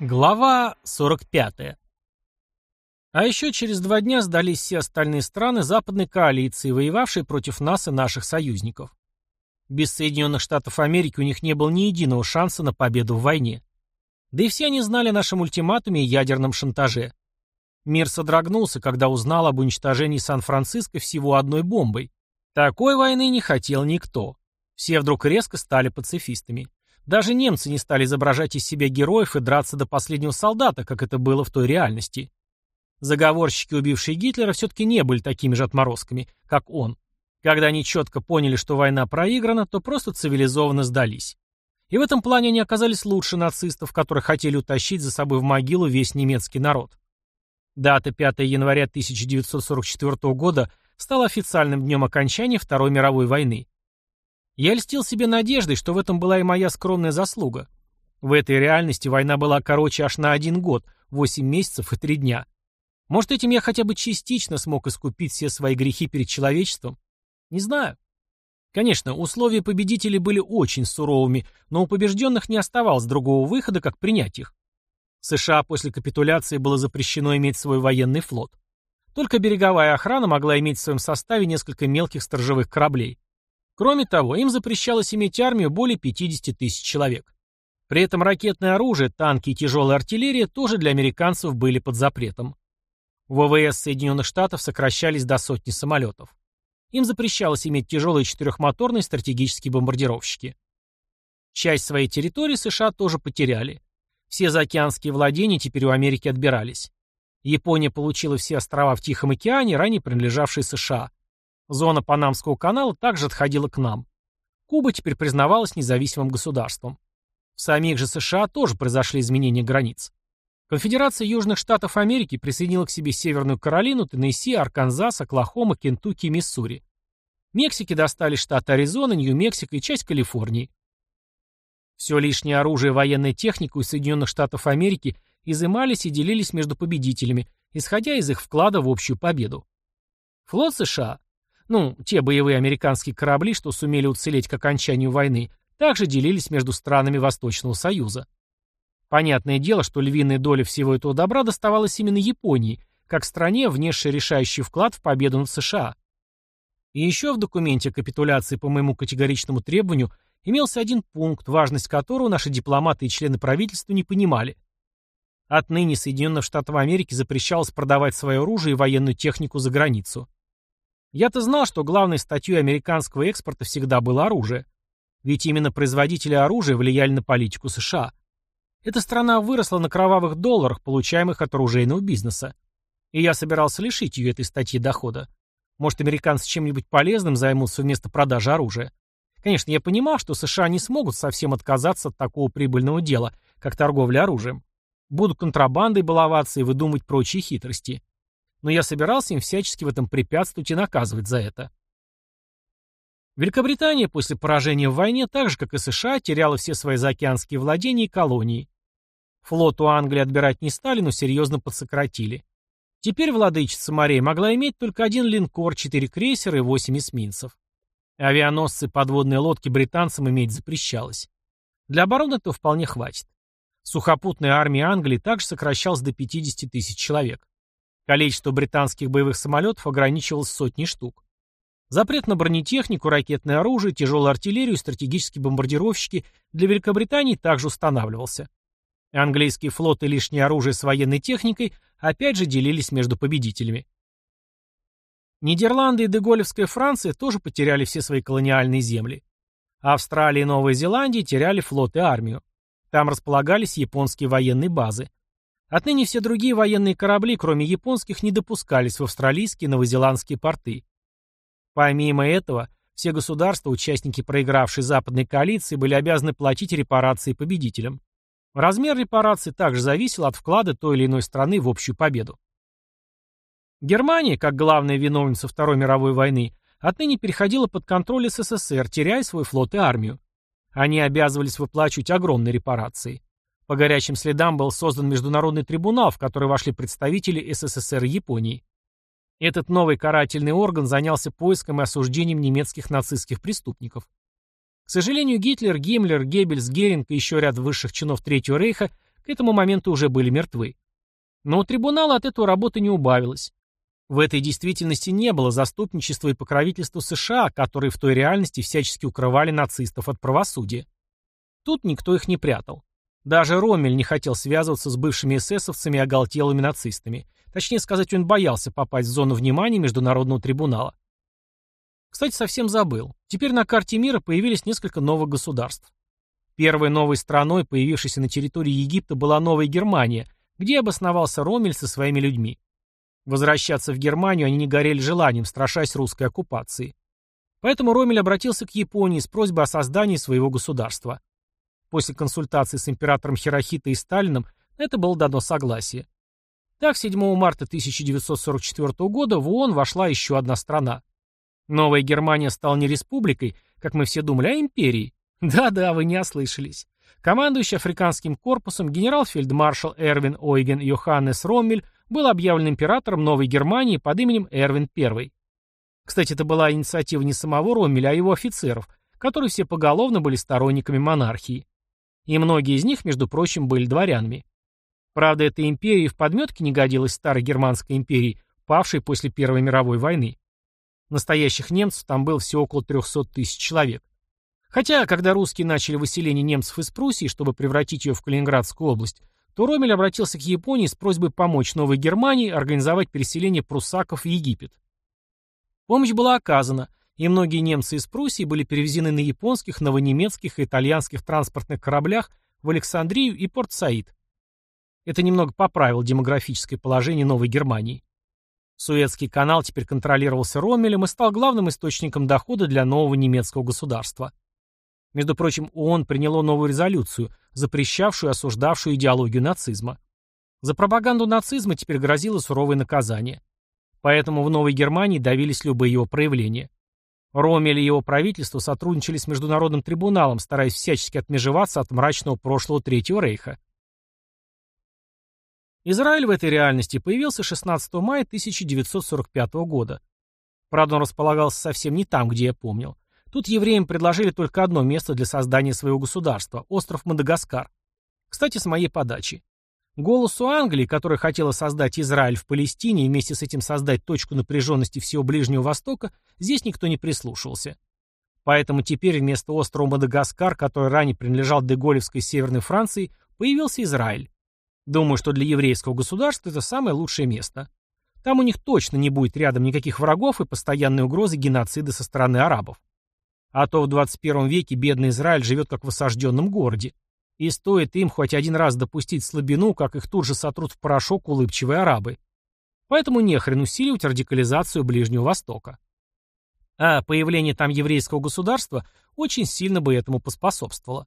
Глава 45. А еще через два дня сдались все остальные страны западной коалиции, воевавшие против нас и наших союзников. Без Соединенных Штатов Америки у них не было ни единого шанса на победу в войне. Да и все они знали о нашем ультиматуме и ядерном шантаже. Мир содрогнулся, когда узнал об уничтожении Сан-Франциско всего одной бомбой. Такой войны не хотел никто. Все вдруг резко стали пацифистами. Даже немцы не стали изображать из себя героев и драться до последнего солдата, как это было в той реальности. Заговорщики, убившие Гитлера, все-таки не были такими же отморозками, как он. Когда они четко поняли, что война проиграна, то просто цивилизованно сдались. И в этом плане они оказались лучше нацистов, которые хотели утащить за собой в могилу весь немецкий народ. Дата 5 января 1944 года стала официальным днем окончания Второй мировой войны. Я льстил себе надеждой, что в этом была и моя скромная заслуга. В этой реальности война была короче аж на один год, восемь месяцев и три дня. Может, этим я хотя бы частично смог искупить все свои грехи перед человечеством? Не знаю. Конечно, условия победителей были очень суровыми, но у побежденных не оставалось другого выхода, как принять их. США после капитуляции было запрещено иметь свой военный флот. Только береговая охрана могла иметь в своем составе несколько мелких сторожевых кораблей. Кроме того, им запрещалось иметь армию более 50 тысяч человек. При этом ракетное оружие, танки и тяжелая артиллерия тоже для американцев были под запретом. ВВС Соединенных Штатов сокращались до сотни самолетов. Им запрещалось иметь тяжелые четырехмоторные стратегические бомбардировщики. Часть своей территории США тоже потеряли. Все заокеанские владения теперь у Америки отбирались. Япония получила все острова в Тихом океане, ранее принадлежавшие США. Зона Панамского канала также отходила к нам. Куба теперь признавалась независимым государством. В самих же США тоже произошли изменения границ. Конфедерация Южных Штатов Америки присоединила к себе Северную Каролину, Теннесси, Арканзас, Оклахома, Кентукки и Миссури. Мексике достались штаты Аризона, Нью-Мексико и часть Калифорнии. Все лишнее оружие и военная техника у Соединенных Штатов Америки изымались и делились между победителями, исходя из их вклада в общую победу. Флот США ну, те боевые американские корабли, что сумели уцелеть к окончанию войны, также делились между странами Восточного Союза. Понятное дело, что львиная доля всего этого добра доставалась именно Японии, как стране, внесшей решающий вклад в победу над США. И еще в документе капитуляции по моему категоричному требованию имелся один пункт, важность которого наши дипломаты и члены правительства не понимали. Отныне Соединенным Штатам Америки запрещалось продавать свое оружие и военную технику за границу. Я-то знал, что главной статьей американского экспорта всегда было оружие. Ведь именно производители оружия влияли на политику США. Эта страна выросла на кровавых долларах, получаемых от оружейного бизнеса. И я собирался лишить ее этой статьи дохода. Может, американцы чем-нибудь полезным займутся вместо продажи оружия. Конечно, я понимал, что США не смогут совсем отказаться от такого прибыльного дела, как торговля оружием. Будут контрабандой баловаться и выдумывать прочие хитрости но я собирался им всячески в этом препятствовать и наказывать за это. Великобритания после поражения в войне, так же как и США, теряла все свои заокеанские владения и колонии. Флот у Англии отбирать не стали, но серьезно подсократили. Теперь владычица морей могла иметь только один линкор, четыре крейсера и восемь эсминцев. Авианосцы и подводные лодки британцам иметь запрещалось. Для обороны этого вполне хватит. Сухопутная армия Англии также сокращалась до 50 тысяч человек. Количество британских боевых самолетов ограничивалось сотней штук. Запрет на бронетехнику, ракетное оружие, тяжелую артиллерию и стратегические бомбардировщики для Великобритании также устанавливался. Английский флот и лишнее оружие с военной техникой опять же делились между победителями. Нидерланды и Деголевская Франция тоже потеряли все свои колониальные земли. Австралия и Новая Зеландия теряли флот и армию. Там располагались японские военные базы. Отныне все другие военные корабли, кроме японских, не допускались в австралийские и новозеландские порты. Помимо этого, все государства, участники проигравшей западной коалиции, были обязаны платить репарации победителям. Размер репараций также зависел от вклада той или иной страны в общую победу. Германия, как главная виновница Второй мировой войны, отныне переходила под контроль СССР, теряя свой флот и армию. Они обязывались выплачивать огромные репарации. По горячим следам был создан международный трибунал, в который вошли представители СССР и Японии. Этот новый карательный орган занялся поиском и осуждением немецких нацистских преступников. К сожалению, Гитлер, Гиммлер, Геббельс, Геринг и еще ряд высших чинов Третьего Рейха к этому моменту уже были мертвы. Но у трибунала от этого работы не убавилось. В этой действительности не было заступничества и покровительства США, которые в той реальности всячески укрывали нацистов от правосудия. Тут никто их не прятал. Даже Роммель не хотел связываться с бывшими эсэсовцами и оголтелыми нацистами. Точнее сказать, он боялся попасть в зону внимания Международного трибунала. Кстати, совсем забыл. Теперь на карте мира появились несколько новых государств. Первой новой страной, появившейся на территории Египта, была Новая Германия, где обосновался Роммель со своими людьми. Возвращаться в Германию они не горели желанием, страшась русской оккупации. Поэтому Роммель обратился к Японии с просьбой о создании своего государства. После консультации с императором Хирохито и Сталином это было дано согласие. Так, 7 марта 1944 года в ООН вошла еще одна страна. Новая Германия стала не республикой, как мы все думали, а империей. Да-да, вы не ослышались. Командующий африканским корпусом генерал-фельдмаршал Эрвин Ойген Йоханнес Роммель был объявлен императором Новой Германии под именем Эрвин I. Кстати, это была инициатива не самого Роммеля, а его офицеров, которые все поголовно были сторонниками монархии. И многие из них, между прочим, были дворянами. Правда, эта империя в подметке не годилась старой германской империи, павшей после Первой мировой войны. Настоящих немцев там было всего около 300 тысяч человек. Хотя, когда русские начали выселение немцев из Пруссии, чтобы превратить ее в Калининградскую область, то Ромель обратился к Японии с просьбой помочь Новой Германии организовать переселение пруссаков в Египет. Помощь была оказана, и многие немцы из Пруссии были перевезены на японских, новонемецких и итальянских транспортных кораблях в Александрию и Порт-Саид. Это немного поправило демографическое положение Новой Германии. Суэцкий канал теперь контролировался Роммелем и стал главным источником дохода для нового немецкого государства. Между прочим, ООН приняло новую резолюцию, запрещавшую и осуждавшую идеологию нацизма. За пропаганду нацизма теперь грозило суровое наказание. Поэтому в Новой Германии давились любые его проявления. Роммель и его правительство сотрудничали с Международным трибуналом, стараясь всячески отмежеваться от мрачного прошлого Третьего Рейха. Израиль в этой реальности появился 16 мая 1945 года. Правда, он располагался совсем не там, где я помнил. Тут евреям предложили только одно место для создания своего государства – остров Мадагаскар. Кстати, с моей подачи. Голосу Англии, которая хотела создать Израиль в Палестине и вместе с этим создать точку напряженности всего Ближнего Востока, здесь никто не прислушивался. Поэтому теперь вместо острова Мадагаскар, который ранее принадлежал Деголевской Северной Франции, появился Израиль. Думаю, что для еврейского государства это самое лучшее место. Там у них точно не будет рядом никаких врагов и постоянной угрозы геноцида со стороны арабов. А то в 21 веке бедный Израиль живет как в осажденном городе. И стоит им хоть один раз допустить слабину, как их тут же сотрут в порошок улыбчивые арабы. Поэтому нехрен усиливать радикализацию Ближнего Востока. А появление там еврейского государства очень сильно бы этому поспособствовало.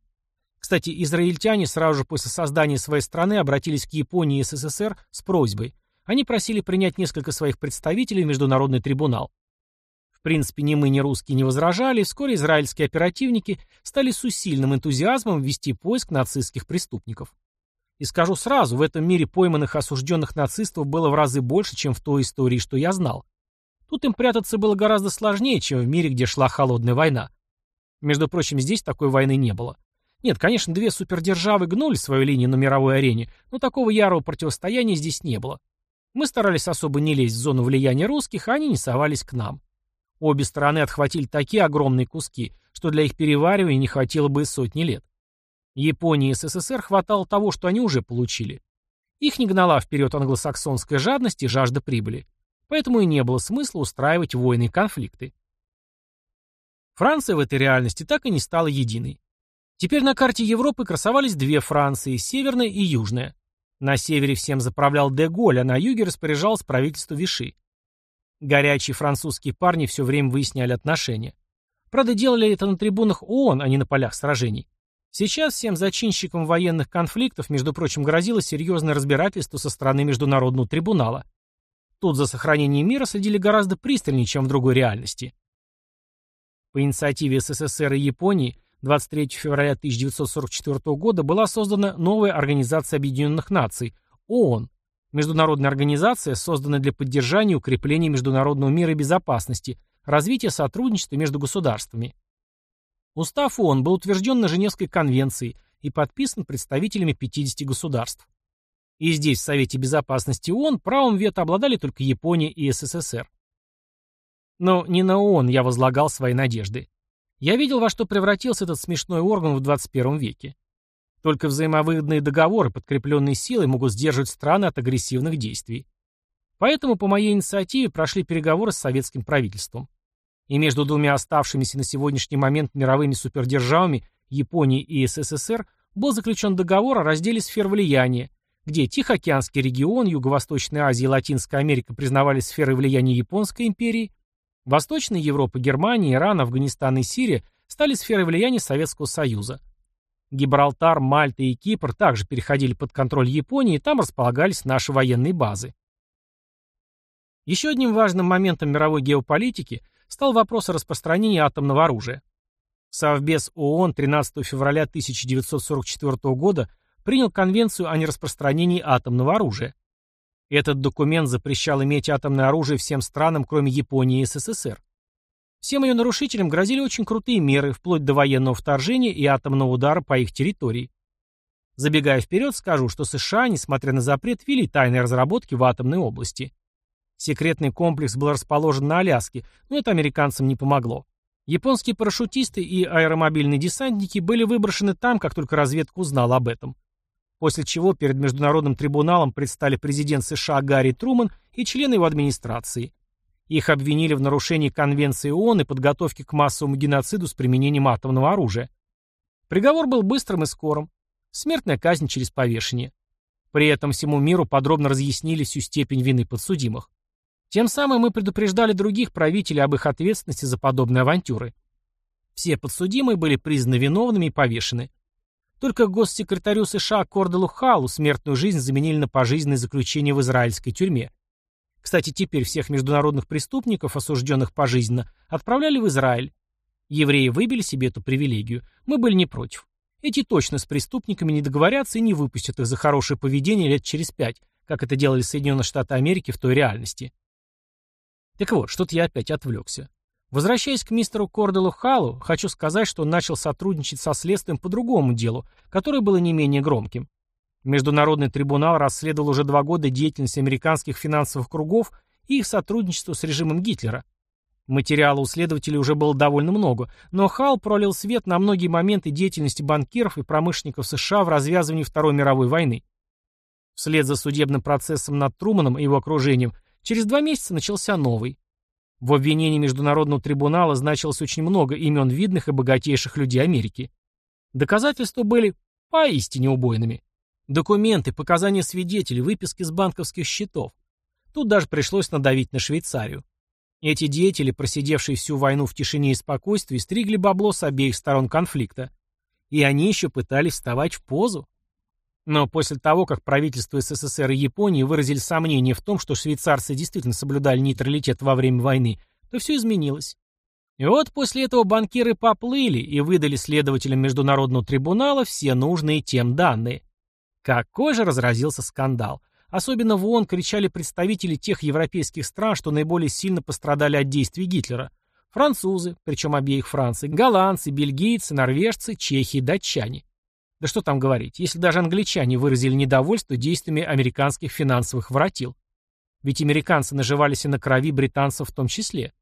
Кстати, израильтяне сразу же после создания своей страны обратились к Японии и СССР с просьбой. Они просили принять несколько своих представителей в Международный трибунал. В принципе, ни мы, ни русские не возражали, вскоре израильские оперативники стали с усиленным энтузиазмом вести поиск нацистских преступников. И скажу сразу, в этом мире пойманных осужденных нацистов было в разы больше, чем в той истории, что я знал. Тут им прятаться было гораздо сложнее, чем в мире, где шла холодная война. Между прочим, здесь такой войны не было. Нет, конечно, две супердержавы гнули свою линию на мировой арене, но такого ярого противостояния здесь не было. Мы старались особо не лезть в зону влияния русских, а они не совались к нам. Обе стороны отхватили такие огромные куски, что для их переваривания не хватило бы сотни лет. Японии и СССР хватало того, что они уже получили. Их не гнала вперед англосаксонская жадность и жажда прибыли. Поэтому и не было смысла устраивать войны и конфликты. Франция в этой реальности так и не стала единой. Теперь на карте Европы красовались две Франции, северная и южная. На севере всем заправлял де Голь, а на юге распоряжалось правительство Виши. Горячие французские парни все время выясняли отношения. Правда, делали это на трибунах ООН, а не на полях сражений. Сейчас всем зачинщикам военных конфликтов, между прочим, грозило серьезное разбирательство со стороны Международного трибунала. Тут за сохранением мира следили гораздо пристальнее, чем в другой реальности. По инициативе СССР и Японии 23 февраля 1944 года была создана новая Организация Объединенных Наций, ООН, международная организация, созданная для поддержания и укрепления международного мира и безопасности, развития сотрудничества между государствами. Устав ООН был утвержден на Женевской конвенции и подписан представителями 50 государств. И здесь, в Совете Безопасности ООН, правом вето обладали только Япония и СССР. Но не на ООН я возлагал свои надежды. Я видел, во что превратился этот смешной орган в 21 веке. Только взаимовыгодные договоры, подкрепленные силой, могут сдерживать страны от агрессивных действий. Поэтому по моей инициативе прошли переговоры с советским правительством. И между двумя оставшимися на сегодняшний момент мировыми супердержавами Японией и СССР был заключен договор о разделе сфер влияния, где Тихоокеанский регион, Юго-Восточная Азия и Латинская Америка признавали сферой влияния Японской империи, Восточная Европа, Германия, Иран, Афганистан и Сирия стали сферой влияния Советского Союза. Гибралтар, Мальта и Кипр также переходили под контроль Японии, и там располагались наши военные базы. Еще одним важным моментом мировой геополитики стал вопрос о распространении атомного оружия. Совбез ООН 13 февраля 1944 года принял Конвенцию о нераспространении атомного оружия. Этот документ запрещал иметь атомное оружие всем странам, кроме Японии и СССР. Всем ее нарушителям грозили очень крутые меры, вплоть до военного вторжения и атомного удара по их территории. Забегая вперед, скажу, что США, несмотря на запрет, вели тайные разработки в атомной области. Секретный комплекс был расположен на Аляске, но это американцам не помогло. Японские парашютисты и аэромобильные десантники были выброшены там, как только разведка узнала об этом. После чего перед Международным трибуналом предстали президент США Гарри Труман и члены его администрации. Их обвинили в нарушении Конвенции ООН и подготовке к массовому геноциду с применением атомного оружия. Приговор был быстрым и скорым. Смертная казнь через повешение. При этом всему миру подробно разъяснили всю степень вины подсудимых. Тем самым мы предупреждали других правителей об их ответственности за подобные авантюры. Все подсудимые были признаны виновными и повешены. Только госсекретарю США Корделу Халу смертную жизнь заменили на пожизненное заключение в израильской тюрьме. Кстати, теперь всех международных преступников, осужденных пожизненно, отправляли в Израиль. Евреи выбили себе эту привилегию. Мы были не против. Эти точно с преступниками не договорятся и не выпустят их за хорошее поведение лет через пять, как это делали Соединенные Штаты Америки в той реальности. Так вот, что-то я опять отвлекся. Возвращаясь к мистеру Корделу Халу, хочу сказать, что он начал сотрудничать со следствием по другому делу, которое было не менее громким. Международный трибунал расследовал уже два года деятельность американских финансовых кругов и их сотрудничество с режимом Гитлера. Материала у следователей уже было довольно много, но Хал пролил свет на многие моменты деятельности банкиров и промышленников США в развязывании Второй мировой войны. Вслед за судебным процессом над Труманом и его окружением Через два месяца начался новый. В обвинении Международного трибунала значилось очень много имен видных и богатейших людей Америки. Доказательства были поистине убойными. Документы, показания свидетелей, выписки с банковских счетов. Тут даже пришлось надавить на Швейцарию. Эти деятели, просидевшие всю войну в тишине и спокойствии, стригли бабло с обеих сторон конфликта. И они еще пытались вставать в позу. Но после того, как правительства СССР и Японии выразили сомнение в том, что швейцарцы действительно соблюдали нейтралитет во время войны, то все изменилось. И вот после этого банкиры поплыли и выдали следователям Международного трибунала все нужные тем данные. Какой же разразился скандал. Особенно в ООН кричали представители тех европейских стран, что наиболее сильно пострадали от действий Гитлера. Французы, причем обеих Франций, голландцы, бельгийцы, норвежцы, чехи и датчане. Да что там говорить, если даже англичане выразили недовольство действиями американских финансовых воротил. Ведь американцы наживались и на крови британцев в том числе.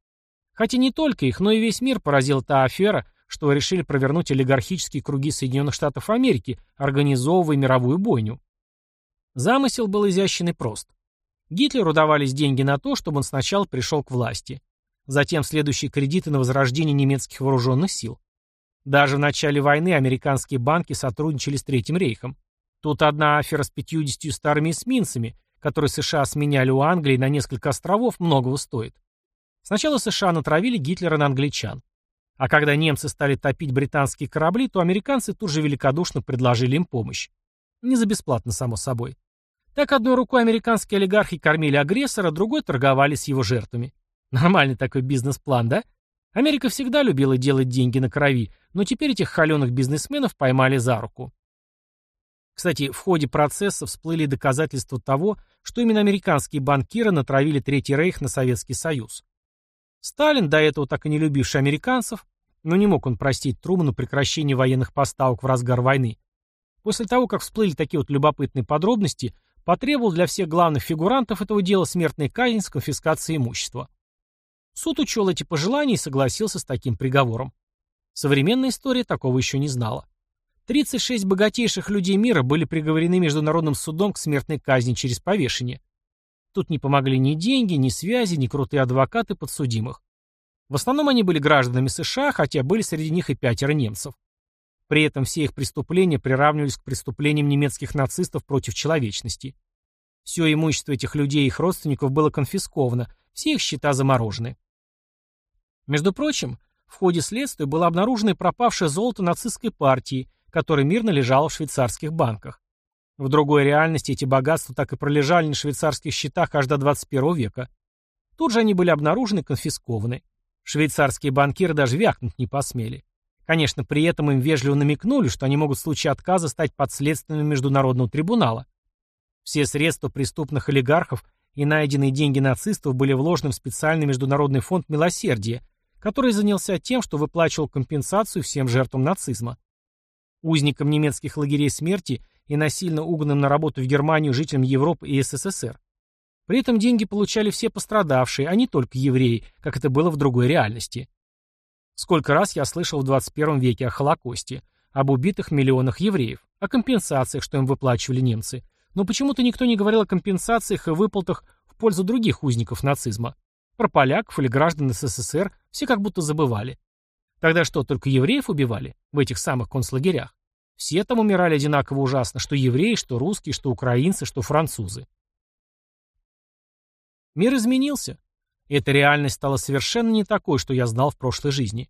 Хотя не только их, но и весь мир поразила та афера, что решили провернуть олигархические круги Соединенных Штатов Америки, организовывая мировую бойню. Замысел был изящен и прост. Гитлеру давались деньги на то, чтобы он сначала пришел к власти. Затем следующие кредиты на возрождение немецких вооруженных сил. Даже в начале войны американские банки сотрудничали с Третьим рейхом. Тут одна афера с 50 старыми эсминцами, которые США сменяли у Англии на несколько островов, многого стоит. Сначала США натравили Гитлера на англичан. А когда немцы стали топить британские корабли, то американцы тут же великодушно предложили им помощь. Не за бесплатно, само собой. Так одной рукой американские олигархи кормили агрессора, другой торговали с его жертвами. Нормальный такой бизнес-план, да? Америка всегда любила делать деньги на крови, но теперь этих холеных бизнесменов поймали за руку. Кстати, в ходе процесса всплыли доказательства того, что именно американские банкиры натравили Третий Рейх на Советский Союз. Сталин, до этого так и не любивший американцев, но не мог он простить Труману прекращение военных поставок в разгар войны, После того, как всплыли такие вот любопытные подробности, потребовал для всех главных фигурантов этого дела смертной казни с конфискацией имущества. Суд учел эти пожелания и согласился с таким приговором. Современная история такого еще не знала. 36 богатейших людей мира были приговорены Международным судом к смертной казни через повешение. Тут не помогли ни деньги, ни связи, ни крутые адвокаты подсудимых. В основном они были гражданами США, хотя были среди них и пятеро немцев. При этом все их преступления приравнивались к преступлениям немецких нацистов против человечности. Все имущество этих людей и их родственников было конфисковано, все их счета заморожены. Между прочим, в ходе следствия было обнаружено и пропавшее золото нацистской партии, которое мирно лежало в швейцарских банках. В другой реальности эти богатства так и пролежали на швейцарских счетах аж до 21 века. Тут же они были обнаружены и конфискованы. Швейцарские банкиры даже вякнуть не посмели. Конечно, при этом им вежливо намекнули, что они могут в случае отказа стать подследственными Международного трибунала. Все средства преступных олигархов и найденные деньги нацистов были вложены в специальный Международный фонд милосердия, который занялся тем, что выплачивал компенсацию всем жертвам нацизма. Узникам немецких лагерей смерти и насильно угнанным на работу в Германию жителям Европы и СССР. При этом деньги получали все пострадавшие, а не только евреи, как это было в другой реальности. Сколько раз я слышал в 21 веке о Холокосте, об убитых миллионах евреев, о компенсациях, что им выплачивали немцы. Но почему-то никто не говорил о компенсациях и выплатах в пользу других узников нацизма. Про поляков или граждан СССР все как будто забывали. Тогда что, только евреев убивали в этих самых концлагерях? Все там умирали одинаково ужасно, что евреи, что русские, что украинцы, что французы. Мир изменился. Эта реальность стала совершенно не такой, что я знал в прошлой жизни.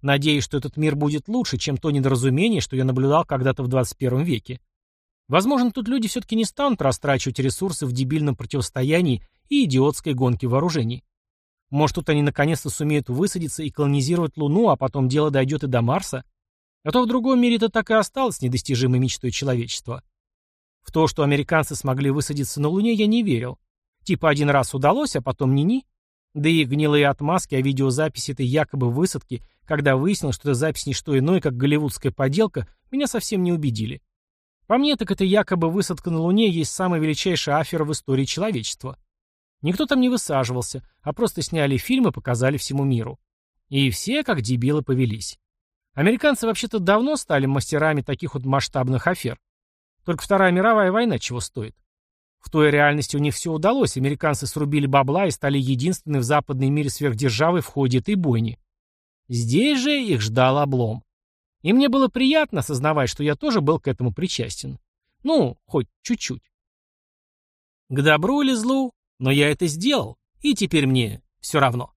Надеюсь, что этот мир будет лучше, чем то недоразумение, что я наблюдал когда-то в 21 веке. Возможно, тут люди все-таки не станут растрачивать ресурсы в дебильном противостоянии и идиотской гонке вооружений. Может, тут они наконец-то сумеют высадиться и колонизировать Луну, а потом дело дойдет и до Марса? А то в другом мире это так и осталось недостижимой мечтой человечества. В то, что американцы смогли высадиться на Луне, я не верил. Типа один раз удалось, а потом ни-ни. Да и гнилые отмазки о видеозаписи этой якобы высадки, когда выяснилось, что эта запись не что иное, как голливудская поделка, меня совсем не убедили. По мне, так это якобы высадка на Луне есть самая величайшая афера в истории человечества. Никто там не высаживался, а просто сняли фильм и показали всему миру. И все, как дебилы, повелись. Американцы вообще-то давно стали мастерами таких вот масштабных афер. Только Вторая мировая война чего стоит. В той реальности у них все удалось, американцы срубили бабла и стали единственной в западном мире сверхдержавой в ходе этой бойни. Здесь же их ждал облом. И мне было приятно осознавать, что я тоже был к этому причастен. Ну, хоть чуть-чуть. К добру или злу, но я это сделал, и теперь мне все равно.